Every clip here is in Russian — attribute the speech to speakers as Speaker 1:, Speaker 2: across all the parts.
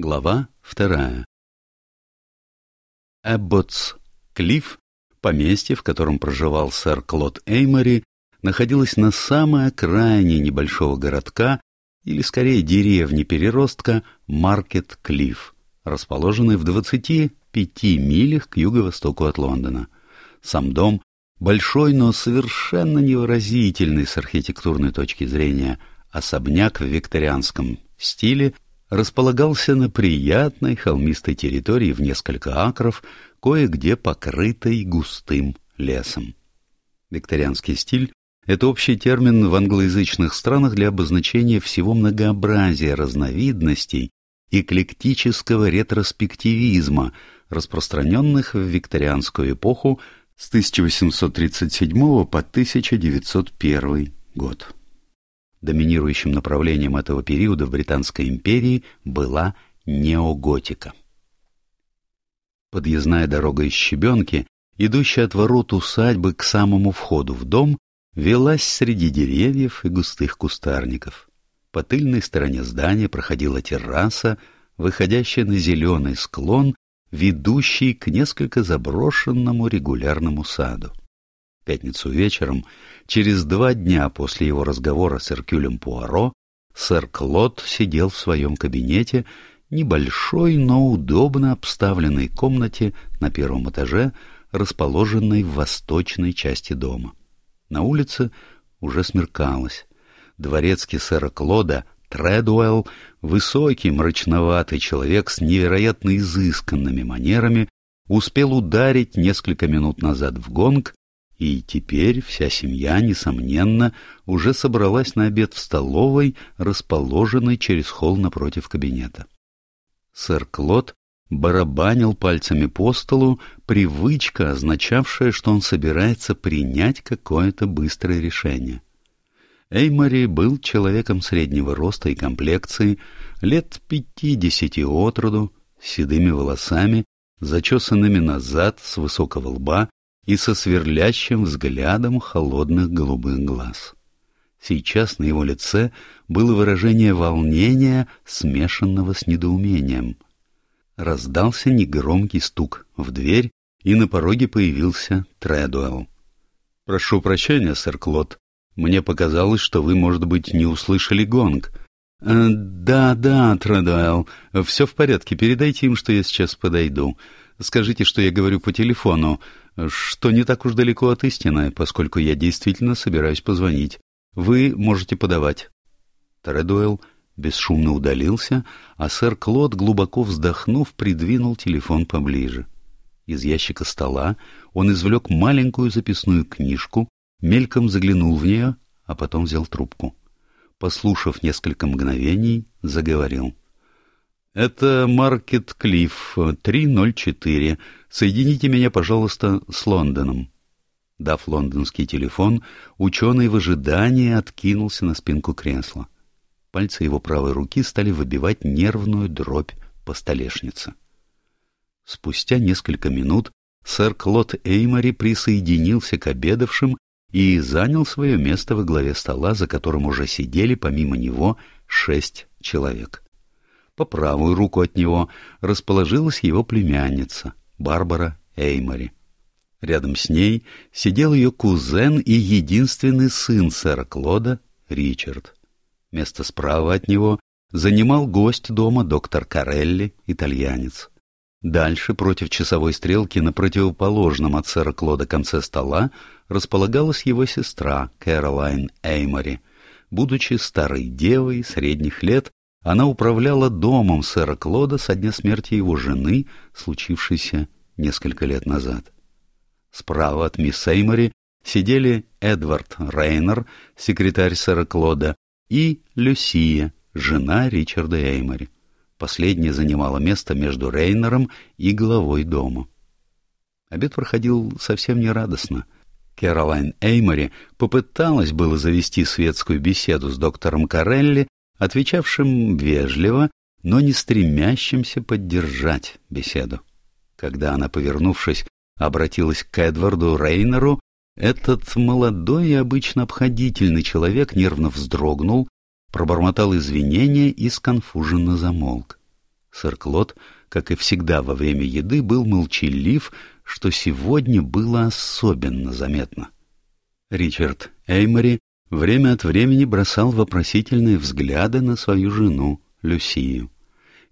Speaker 1: Глава вторая Эбботс Клифф, поместье, в котором проживал сэр Клод Эймори, находилось на самой окраине небольшого городка, или скорее деревни-переростка Маркет Клифф, расположенной в 25 милях к юго-востоку от Лондона. Сам дом большой, но совершенно невыразительный с архитектурной точки зрения особняк в викторианском стиле располагался на приятной холмистой территории в несколько акров, кое-где покрытой густым лесом. Викторианский стиль — это общий термин в англоязычных странах для обозначения всего многообразия разновидностей эклектического ретроспективизма, распространенных в викторианскую эпоху с 1837 по 1901 год. Доминирующим направлением этого периода в Британской империи была неоготика. Подъездная дорога из Щебенки, идущая от ворот усадьбы к самому входу в дом, велась среди деревьев и густых кустарников. По тыльной стороне здания проходила терраса, выходящая на зеленый склон, ведущий к несколько заброшенному регулярному саду. Пятницу вечером Через два дня после его разговора с Эркюлем Пуаро сэр Клод сидел в своем кабинете, небольшой, но удобно обставленной комнате на первом этаже, расположенной в восточной части дома. На улице уже смеркалось. Дворецкий сэра Клода, Тредуэлл, высокий, мрачноватый человек с невероятно изысканными манерами, успел ударить несколько минут назад в гонг и теперь вся семья, несомненно, уже собралась на обед в столовой, расположенной через холл напротив кабинета. Сэр Клод барабанил пальцами по столу, привычка, означавшая, что он собирается принять какое-то быстрое решение. Эймори был человеком среднего роста и комплекции, лет пятидесяти от роду, с седыми волосами, зачесанными назад с высокого лба и со сверлящим взглядом холодных голубых глаз. Сейчас на его лице было выражение волнения, смешанного с недоумением. Раздался негромкий стук в дверь, и на пороге появился Тредуэлл. — Прошу прощения, сэр Клод. Мне показалось, что вы, может быть, не услышали гонг. «Э, — Да, да, Тредуэлл, все в порядке, передайте им, что я сейчас подойду. Скажите, что я говорю по телефону что не так уж далеко от истины, поскольку я действительно собираюсь позвонить. Вы можете подавать. Тредуэлл бесшумно удалился, а сэр Клод, глубоко вздохнув, придвинул телефон поближе. Из ящика стола он извлек маленькую записную книжку, мельком заглянул в нее, а потом взял трубку. Послушав несколько мгновений, заговорил. «Это Маркет Клифф, 304. Соедините меня, пожалуйста, с Лондоном». Дав лондонский телефон, ученый в ожидании откинулся на спинку кресла. Пальцы его правой руки стали выбивать нервную дробь по столешнице. Спустя несколько минут сэр Клод Эймори присоединился к обедавшим и занял свое место во главе стола, за которым уже сидели помимо него шесть человек. По правую руку от него расположилась его племянница, Барбара Эймори. Рядом с ней сидел ее кузен и единственный сын сэра Клода, Ричард. Место справа от него занимал гость дома доктор Карелли, итальянец. Дальше, против часовой стрелки, на противоположном от сэра Клода конце стола, располагалась его сестра Кэролайн Эймори. Будучи старой девой средних лет, она управляла домом сэра Клода со дня смерти его жены, случившейся несколько лет назад. Справа от мисс Эймори сидели Эдвард Рейнер, секретарь сэра Клода, и Люсия, жена Ричарда Эймори. Последняя занимала место между Рейнером и главой дома. Обед проходил совсем нерадостно. Кэролайн Эймори попыталась было завести светскую беседу с доктором Карелли, отвечавшим вежливо, но не стремящимся поддержать беседу. Когда она, повернувшись, обратилась к Эдварду Рейнеру, этот молодой и обычно обходительный человек нервно вздрогнул, пробормотал извинения и сконфуженно замолк. Сэр Клод, как и всегда во время еды, был молчалив, что сегодня было особенно заметно. Ричард Эймори время от времени бросал вопросительные взгляды на свою жену, Люсию.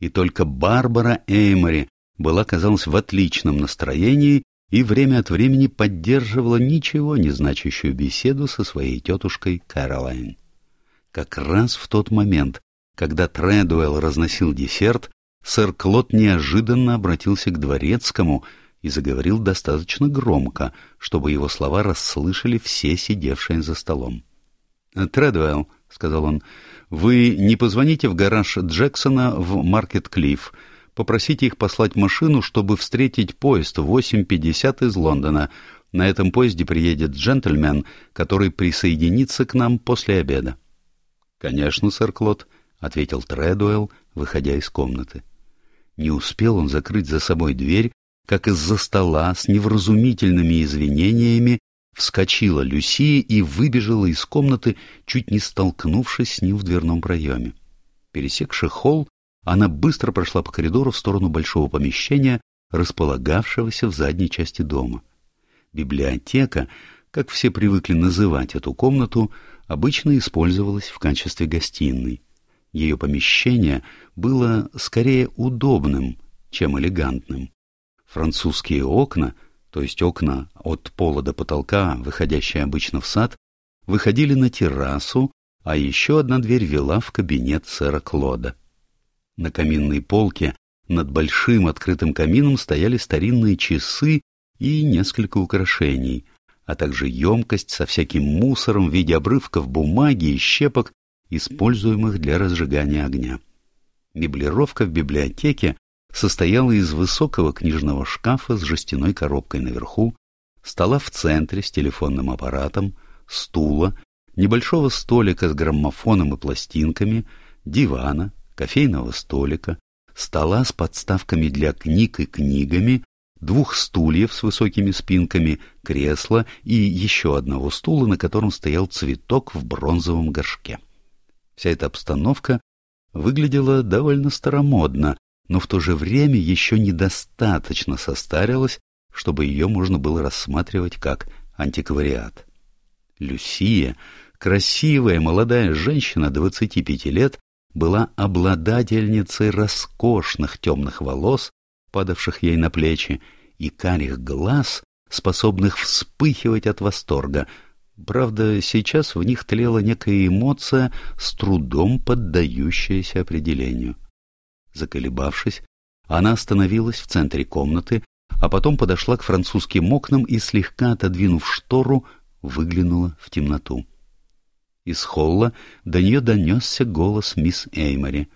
Speaker 1: И только Барбара Эймори была, казалось, в отличном настроении и время от времени поддерживала ничего не значащую беседу со своей тетушкой Кэролайн. Как раз в тот момент, когда Тредуэлл разносил десерт, сэр Клод неожиданно обратился к дворецкому и заговорил достаточно громко, чтобы его слова расслышали все сидевшие за столом. «Тредуэлл», — сказал он, — «вы не позвоните в гараж Джексона в Маркет-Клифф, Попросите их послать машину, чтобы встретить поезд в 8.50 из Лондона. На этом поезде приедет джентльмен, который присоединится к нам после обеда. — Конечно, сэр Клод, — ответил Тредуэлл, выходя из комнаты. Не успел он закрыть за собой дверь, как из-за стола с невразумительными извинениями вскочила Люсия и выбежала из комнаты, чуть не столкнувшись с ним в дверном проеме. Пересекши холл, она быстро прошла по коридору в сторону большого помещения, располагавшегося в задней части дома. Библиотека, как все привыкли называть эту комнату, обычно использовалась в качестве гостиной. Ее помещение было скорее удобным, чем элегантным. Французские окна, то есть окна от пола до потолка, выходящие обычно в сад, выходили на террасу, а еще одна дверь вела в кабинет сэра Клода. На каминной полке над большим открытым камином стояли старинные часы и несколько украшений, а также емкость со всяким мусором в виде обрывков бумаги и щепок, используемых для разжигания огня. Меблировка в библиотеке состояла из высокого книжного шкафа с жестяной коробкой наверху, стола в центре с телефонным аппаратом, стула, небольшого столика с граммофоном и пластинками, дивана, кофейного столика, стола с подставками для книг и книгами, двух стульев с высокими спинками, кресла и еще одного стула, на котором стоял цветок в бронзовом горшке. Вся эта обстановка выглядела довольно старомодно, но в то же время еще недостаточно состарилась, чтобы ее можно было рассматривать как антиквариат. Люсия, красивая молодая женщина 25 лет, была обладательницей роскошных темных волос, падавших ей на плечи, и карих глаз, способных вспыхивать от восторга. Правда, сейчас в них тлела некая эмоция, с трудом поддающаяся определению. Заколебавшись, она остановилась в центре комнаты, а потом подошла к французским окнам и, слегка отодвинув штору, выглянула в темноту. Из холла до нее донесся голос мисс Эймори.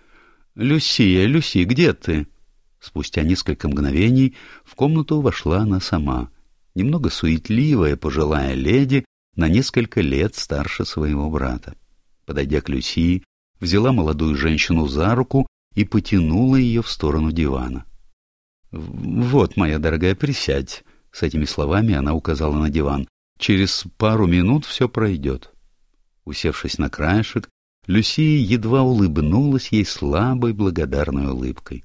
Speaker 1: «Люсия, Люси, где ты?» Спустя несколько мгновений в комнату вошла она сама, немного суетливая пожилая леди, на несколько лет старше своего брата. Подойдя к Люсии, взяла молодую женщину за руку и потянула ее в сторону дивана. «Вот, моя дорогая, присядь!» С этими словами она указала на диван. «Через пару минут все пройдет». Усевшись на краешек, Люсия едва улыбнулась ей слабой благодарной улыбкой.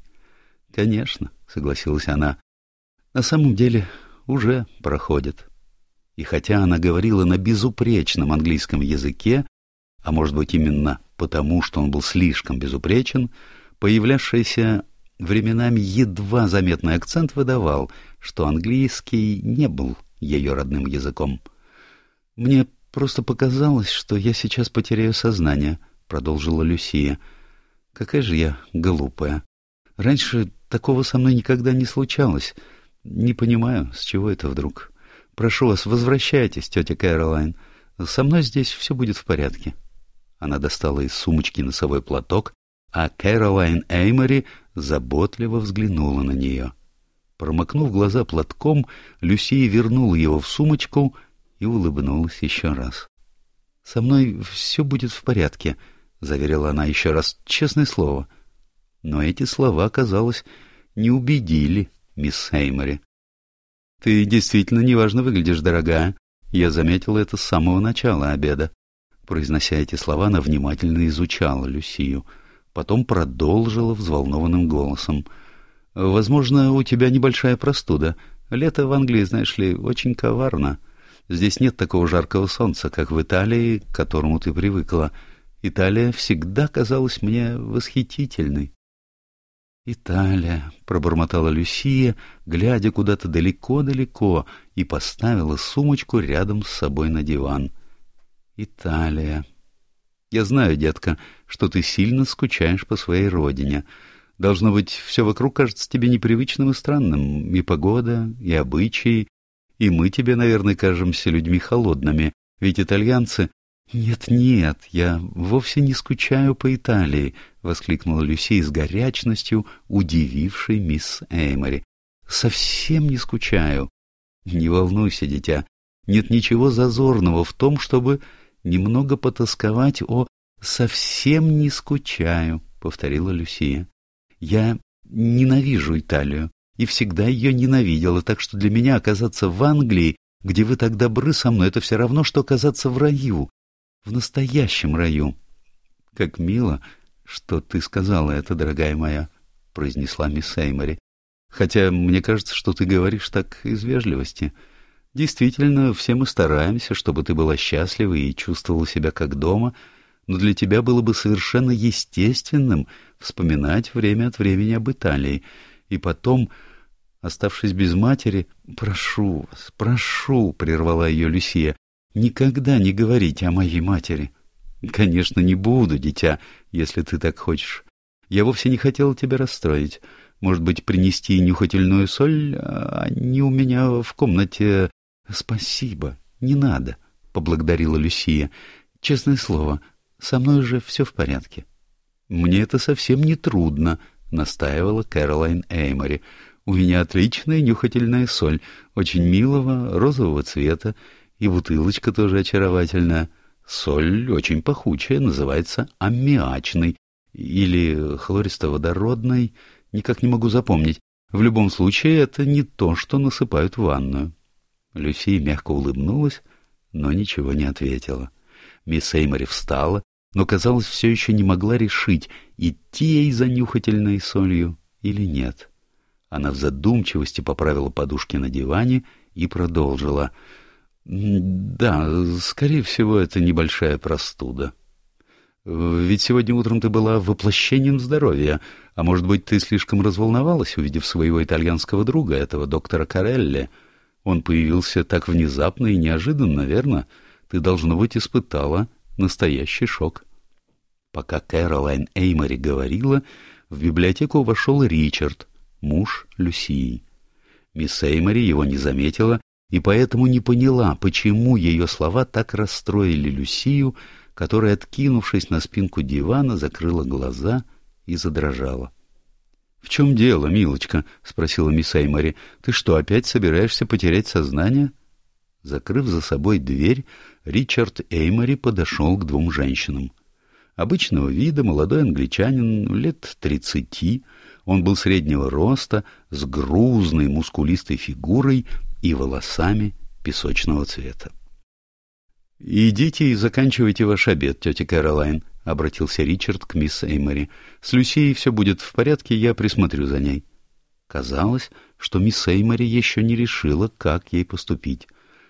Speaker 1: «Конечно», — согласилась она, — «на самом деле уже проходит». И хотя она говорила на безупречном английском языке, а может быть именно потому, что он был слишком безупречен, появлявшийся временами едва заметный акцент выдавал, что английский не был ее родным языком. «Мне Просто показалось, что я сейчас потеряю сознание, — продолжила Люсия. Какая же я глупая. Раньше такого со мной никогда не случалось. Не понимаю, с чего это вдруг. Прошу вас, возвращайтесь, тетя Кэролайн. Со мной здесь все будет в порядке. Она достала из сумочки носовой платок, а Кэролайн Эймори заботливо взглянула на нее. Промокнув глаза платком, Люсия вернула его в сумочку — и улыбнулась еще раз. «Со мной все будет в порядке», — заверила она еще раз, честное слово. Но эти слова, казалось, не убедили мисс Эймори. «Ты действительно неважно выглядишь, дорогая. Я заметила это с самого начала обеда». Произнося эти слова, она внимательно изучала Люсию. Потом продолжила взволнованным голосом. «Возможно, у тебя небольшая простуда. Лето в Англии, знаешь ли, очень коварно. Здесь нет такого жаркого солнца, как в Италии, к которому ты привыкла. Италия всегда казалась мне восхитительной». «Италия», — пробормотала Люсия, глядя куда-то далеко-далеко, и поставила сумочку рядом с собой на диван. «Италия». «Я знаю, детка, что ты сильно скучаешь по своей родине. Должно быть, все вокруг кажется тебе непривычным и странным, и погода, и обычаи, и мы тебе, наверное, кажемся людьми холодными, ведь итальянцы «Нет-нет, я вовсе не скучаю по Италии», — воскликнула Люси с горячностью, удивившей мисс Эймори. «Совсем не скучаю». «Не волнуйся, дитя, нет ничего зазорного в том, чтобы немного потасковать о «совсем не скучаю», — повторила Люсия. «Я ненавижу Италию и всегда ее ненавидела, так что для меня оказаться в Англии, где вы так добры со мной, это все равно, что оказаться в раю в настоящем раю. — Как мило, что ты сказала это, дорогая моя, — произнесла мисс Эймори. — Хотя мне кажется, что ты говоришь так из вежливости. Действительно, все мы стараемся, чтобы ты была счастлива и чувствовала себя как дома, но для тебя было бы совершенно естественным вспоминать время от времени об Италии. И потом, оставшись без матери, прошу вас, прошу, — прервала ее Люсия, Никогда не говорите о моей матери. Конечно, не буду, дитя, если ты так хочешь. Я вовсе не хотела тебя расстроить. Может быть, принести нюхательную соль? Они у меня в комнате... Спасибо, не надо, — поблагодарила Люсия. Честное слово, со мной уже все в порядке. Мне это совсем не трудно, — настаивала Кэролайн Эймори. У меня отличная нюхательная соль, очень милого розового цвета, и бутылочка тоже очаровательная. Соль очень пахучая, называется аммиачной или хлористо-водородной, никак не могу запомнить. В любом случае, это не то, что насыпают в ванную. Люси мягко улыбнулась, но ничего не ответила. Мисс Эймори встала, но, казалось, все еще не могла решить, идти ей за нюхательной солью или нет. Она в задумчивости поправила подушки на диване и продолжила — да, скорее всего, это небольшая простуда. Ведь сегодня утром ты была воплощением здоровья, а может быть, ты слишком разволновалась, увидев своего итальянского друга, этого доктора Карелли. Он появился так внезапно и неожиданно, верно? Ты, должно быть, испытала настоящий шок. Пока Кэролайн Эймори говорила, в библиотеку вошел Ричард, муж Люсии. Мисс Эймори его не заметила и поэтому не поняла, почему ее слова так расстроили Люсию, которая, откинувшись на спинку дивана, закрыла глаза и задрожала. — В чем дело, милочка? — спросила мисс Эймори. — Ты что, опять собираешься потерять сознание? Закрыв за собой дверь, Ричард Эймори подошел к двум женщинам. Обычного вида молодой англичанин лет тридцати, он был среднего роста, с грузной мускулистой фигурой и волосами песочного цвета. — Идите и заканчивайте ваш обед, тетя Кэролайн, — обратился Ричард к мисс Эймори. — С Люсией все будет в порядке, я присмотрю за ней. Казалось, что мисс Эймори еще не решила, как ей поступить.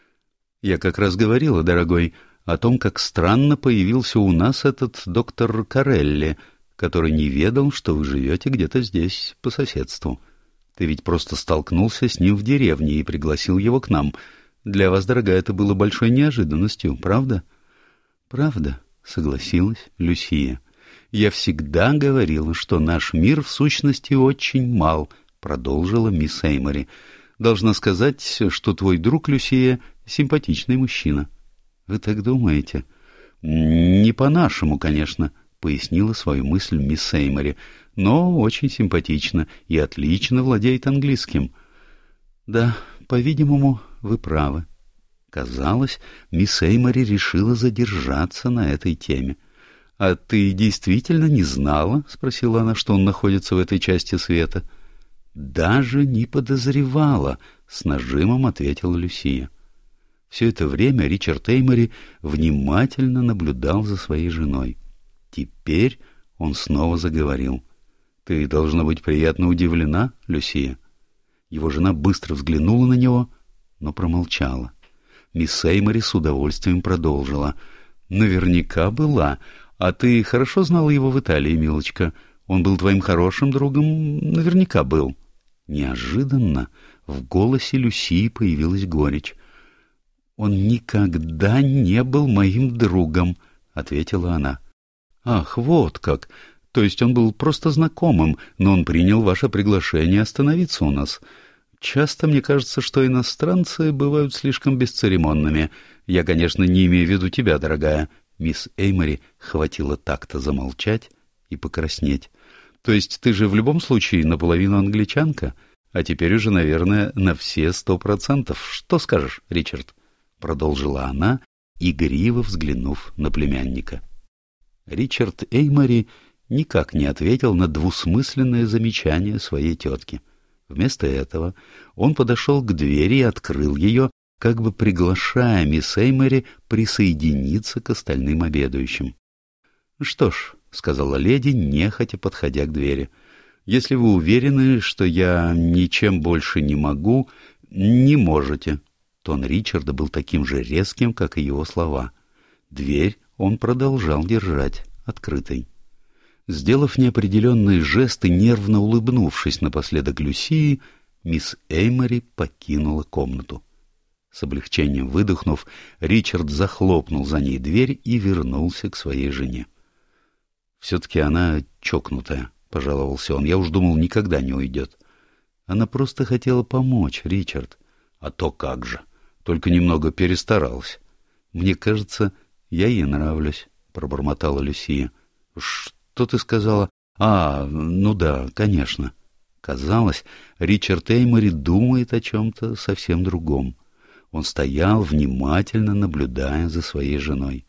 Speaker 1: — Я как раз говорила, дорогой, о том, как странно появился у нас этот доктор Карелли, который не ведал, что вы живете где-то здесь, по соседству. — ты ведь просто столкнулся с ним в деревне и пригласил его к нам. Для вас, дорогая, это было большой неожиданностью, правда? — Правда, — согласилась Люсия. — Я всегда говорила, что наш мир в сущности очень мал, — продолжила мисс Эймори. — Должна сказать, что твой друг Люсия — симпатичный мужчина. — Вы так думаете? — Не по-нашему, конечно, — пояснила свою мысль мисс Эймори но очень симпатично и отлично владеет английским. Да, по-видимому, вы правы. Казалось, мисс Эймори решила задержаться на этой теме. — А ты действительно не знала, — спросила она, — что он находится в этой части света? — Даже не подозревала, — с нажимом ответила Люсия. Все это время Ричард Эймори внимательно наблюдал за своей женой. Теперь Он снова заговорил. «Ты должна быть приятно удивлена, Люсия». Его жена быстро взглянула на него, но промолчала. Мисс Эймори с удовольствием продолжила. «Наверняка была. А ты хорошо знала его в Италии, милочка? Он был твоим хорошим другом? Наверняка был». Неожиданно в голосе Люсии появилась горечь. «Он никогда не был моим другом», — ответила она. «Ах, вот как! То есть он был просто знакомым, но он принял ваше приглашение остановиться у нас. Часто мне кажется, что иностранцы бывают слишком бесцеремонными. Я, конечно, не имею в виду тебя, дорогая». Мисс Эймори хватило так-то замолчать и покраснеть. «То есть ты же в любом случае наполовину англичанка?» а теперь уже, наверное, на все сто процентов. Что скажешь, Ричард? — продолжила она, игриво взглянув на племянника. Ричард Эймори никак не ответил на двусмысленное замечание своей тетки. Вместо этого он подошел к двери и открыл ее, как бы приглашая мисс Эймори присоединиться к остальным обедающим. — Что ж, — сказала леди, нехотя подходя к двери, — если вы уверены, что я ничем больше не могу, не можете. Тон Ричарда был таким же резким, как и его слова. Дверь он продолжал держать открытой. Сделав неопределенные жесты, нервно улыбнувшись напоследок Люсии, мисс Эймори покинула комнату. С облегчением выдохнув, Ричард захлопнул за ней дверь и вернулся к своей жене. Все-таки она чокнутая, — пожаловался он. «Я уж думал, никогда не уйдет». Она просто хотела помочь, Ричард. А то как же. Только немного перестаралась. Мне кажется, я ей нравлюсь, — пробормотала Люсия. Что ты сказала? А, ну да, конечно. Казалось, Ричард Эймори думает о чем-то совсем другом. Он стоял, внимательно наблюдая за своей женой.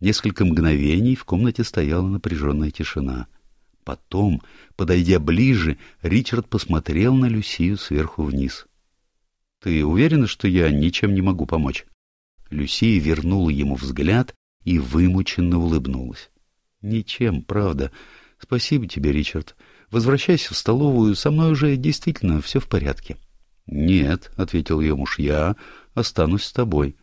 Speaker 1: Несколько мгновений в комнате стояла напряженная тишина — Потом, подойдя ближе, Ричард посмотрел на Люсию сверху вниз. — Ты уверена, что я ничем не могу помочь? Люсия вернула ему взгляд и вымученно улыбнулась. — Ничем, правда. Спасибо тебе, Ричард. Возвращайся в столовую, со мной уже действительно все в порядке. — Нет, — ответил ее муж, — я останусь с тобой.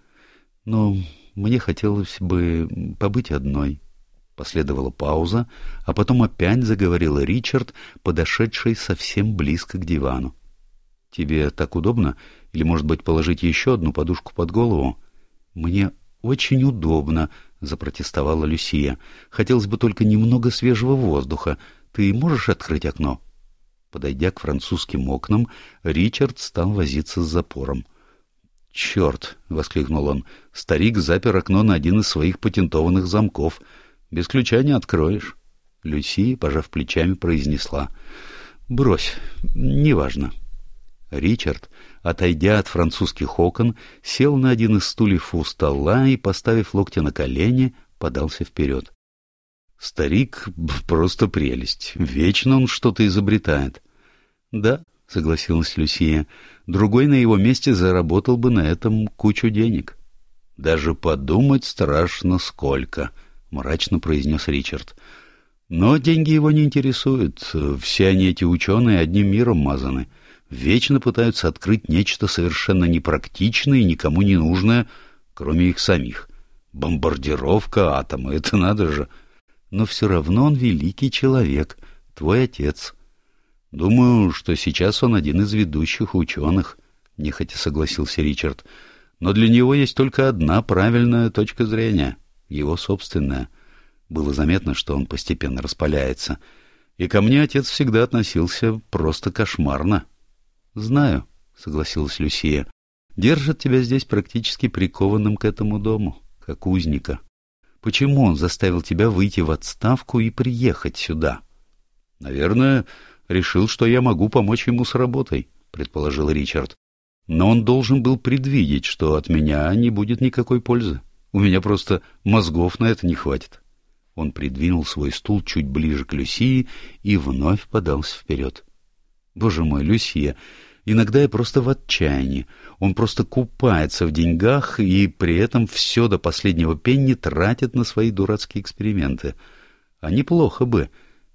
Speaker 1: Но мне хотелось бы побыть одной. — Последовала пауза, а потом опять заговорил Ричард, подошедший совсем близко к дивану. — Тебе так удобно? Или, может быть, положить еще одну подушку под голову? — Мне очень удобно, — запротестовала Люсия. — Хотелось бы только немного свежего воздуха. Ты можешь открыть окно? Подойдя к французским окнам, Ричард стал возиться с запором. — Черт! — воскликнул он. Старик запер окно на один из своих патентованных замков — без ключа не откроешь. Люси, пожав плечами, произнесла. «Брось, неважно». Ричард, отойдя от французских окон, сел на один из стульев у стола и, поставив локти на колени, подался вперед. Старик — просто прелесть. Вечно он что-то изобретает. — Да, — согласилась Люсия, — другой на его месте заработал бы на этом кучу денег. Даже подумать страшно сколько —— мрачно произнес Ричард. «Но деньги его не интересуют. Все они, эти ученые, одним миром мазаны. Вечно пытаются открыть нечто совершенно непрактичное и никому не нужное, кроме их самих. Бомбардировка атома — это надо же. Но все равно он великий человек, твой отец. Думаю, что сейчас он один из ведущих ученых», — нехотя согласился Ричард. «Но для него есть только одна правильная точка зрения — его собственное. Было заметно, что он постепенно распаляется. И ко мне отец всегда относился просто кошмарно. — Знаю, — согласилась Люсия. — Держат тебя здесь практически прикованным к этому дому, как узника. Почему он заставил тебя выйти в отставку и приехать сюда? — Наверное, решил, что я могу помочь ему с работой, — предположил Ричард. Но он должен был предвидеть, что от меня не будет никакой пользы. У меня просто мозгов на это не хватит. Он придвинул свой стул чуть ближе к Люсии и вновь подался вперед. Боже мой, Люсия, иногда я просто в отчаянии. Он просто купается в деньгах и при этом все до последнего пенни тратит на свои дурацкие эксперименты. А неплохо бы,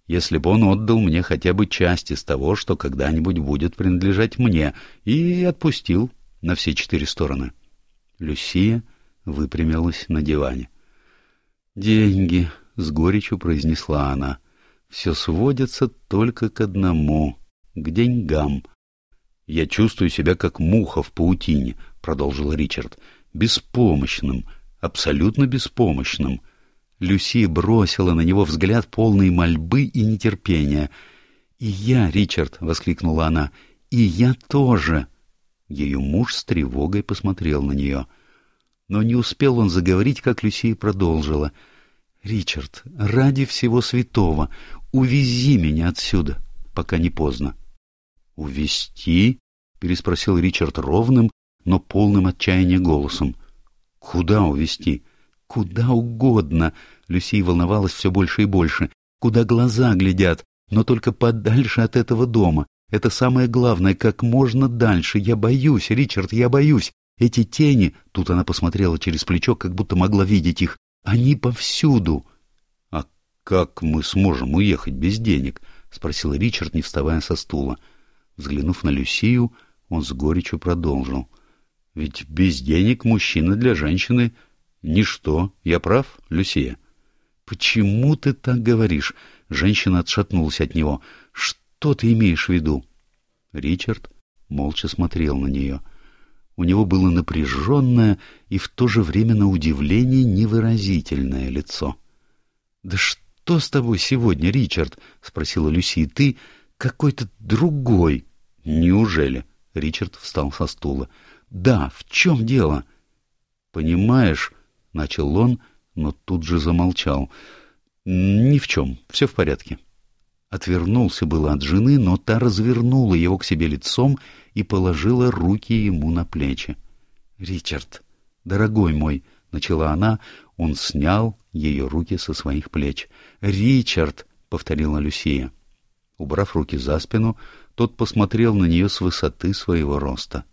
Speaker 1: если бы он отдал мне хотя бы часть из того, что когда-нибудь будет принадлежать мне, и отпустил на все четыре стороны. Люсия выпрямилась на диване. «Деньги», — с горечью произнесла она, — «все сводится только к одному — к деньгам». «Я чувствую себя как муха в паутине», — продолжил Ричард, — «беспомощным, абсолютно беспомощным». Люси бросила на него взгляд полный мольбы и нетерпения. «И я, Ричард!» — воскликнула она. «И я тоже!» Ее муж с тревогой посмотрел на нее. Но не успел он заговорить, как Люсия продолжила. «Ричард, ради всего святого, увези меня отсюда, пока не поздно». «Увести?» — переспросил Ричард ровным, но полным отчаяния голосом. «Куда увести?» «Куда угодно!» — Люси волновалась все больше и больше. «Куда глаза глядят, но только подальше от этого дома. Это самое главное, как можно дальше. Я боюсь, Ричард, я боюсь. Эти тени, тут она посмотрела через плечо, как будто могла видеть их, они повсюду. — А как мы сможем уехать без денег? — спросил Ричард, не вставая со стула. Взглянув на Люсию, он с горечью продолжил. — Ведь без денег мужчина для женщины — ничто. Я прав, Люсия? — Почему ты так говоришь? Женщина отшатнулась от него. — Что ты имеешь в виду? Ричард молча смотрел на нее. У него было напряженное и в то же время на удивление невыразительное лицо. — Да что с тобой сегодня, Ричард? — спросила Люси. — Ты какой-то другой. — Неужели? — Ричард встал со стула. — Да, в чем дело? — Понимаешь, — начал он, но тут же замолчал. — Ни в чем, все в порядке. Отвернулся было от жены, но та развернула его к себе лицом и положила руки ему на плечи. — Ричард, дорогой мой, — начала она, он снял ее руки со своих плеч. — Ричард, — повторила Люсия. Убрав руки за спину, тот посмотрел на нее с высоты своего роста.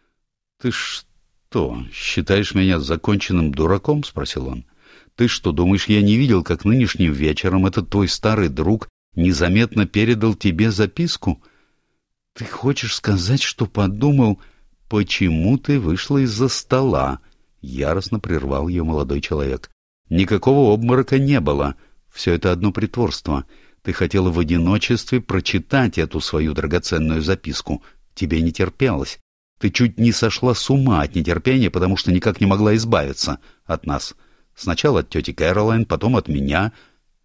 Speaker 1: — Ты что, считаешь меня законченным дураком? — спросил он. — Ты что, думаешь, я не видел, как нынешним вечером этот твой старый друг незаметно передал тебе записку? — Ты хочешь сказать, что подумал, почему ты вышла из-за стола? — яростно прервал ее молодой человек. — Никакого обморока не было. Все это одно притворство. — ты хотела в одиночестве прочитать эту свою драгоценную записку. Тебе не терпелось. Ты чуть не сошла с ума от нетерпения, потому что никак не могла избавиться от нас. Сначала от тети Кэролайн, потом от меня.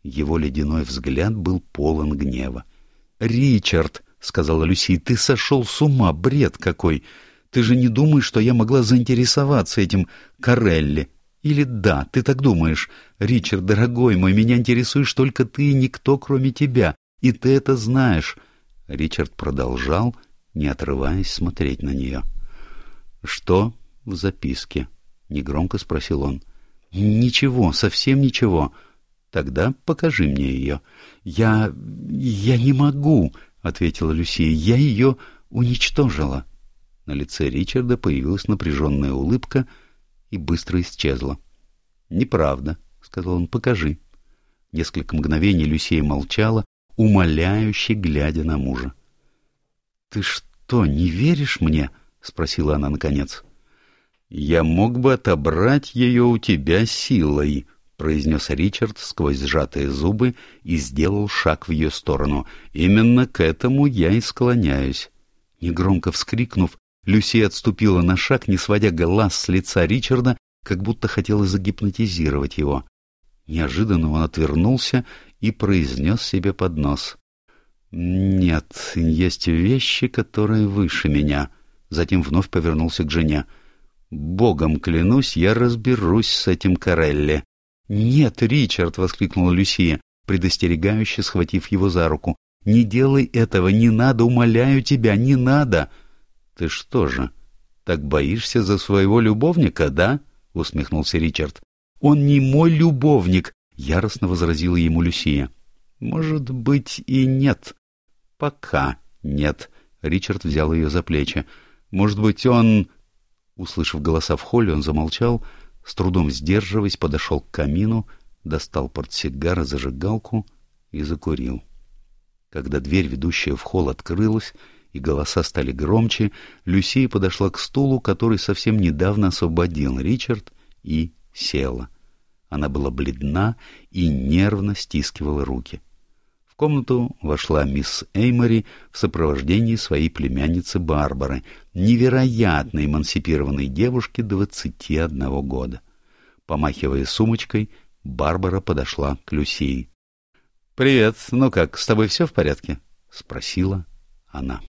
Speaker 1: Его ледяной взгляд был полон гнева. «Ричард», — сказала Люси, — «ты сошел с ума, бред какой! Ты же не думаешь, что я могла заинтересоваться этим Карелли? Или да, ты так думаешь? Ричард, дорогой мой, меня интересуешь только ты и никто, кроме тебя. И ты это знаешь. Ричард продолжал, не отрываясь, смотреть на нее. «Что в записке?» — негромко спросил он. «Ничего, совсем ничего. Тогда покажи мне ее». «Я... я не могу», — ответила Люсия. «Я ее уничтожила». На лице Ричарда появилась напряженная улыбка — и быстро исчезла. «Неправда», — сказал он, — «покажи». Несколько мгновений Люсия молчала, умоляюще глядя на мужа. «Ты что, не веришь мне?» — спросила она наконец. «Я мог бы отобрать ее у тебя силой», — произнес Ричард сквозь сжатые зубы и сделал шаг в ее сторону. «Именно к этому я и склоняюсь». Негромко вскрикнув, Люси отступила на шаг, не сводя глаз с лица Ричарда, как будто хотела загипнотизировать его. Неожиданно он отвернулся и произнес себе под нос. «Нет, есть вещи, которые выше меня». Затем вновь повернулся к жене. «Богом клянусь, я разберусь с этим Карелли». «Нет, Ричард!» — воскликнула Люсия, предостерегающе схватив его за руку. «Не делай этого! Не надо! Умоляю тебя! Не надо!» «Ты что же, так боишься за своего любовника, да?» — усмехнулся Ричард. «Он не мой любовник!» — яростно возразила ему Люсия. «Может быть и нет. Пока нет». Ричард взял ее за плечи. «Может быть, он...» Услышав голоса в холле, он замолчал, с трудом сдерживаясь, подошел к камину, достал портсигар зажигалку и закурил. Когда дверь, ведущая в холл, открылась, и голоса стали громче, Люсия подошла к стулу, который совсем недавно освободил Ричард, и села. Она была бледна и нервно стискивала руки. В комнату вошла мисс Эймори в сопровождении своей племянницы Барбары, невероятно эмансипированной девушки двадцати одного года. Помахивая сумочкой, Барбара подошла к Люсии. — Привет, ну как, с тобой все в порядке? — спросила она.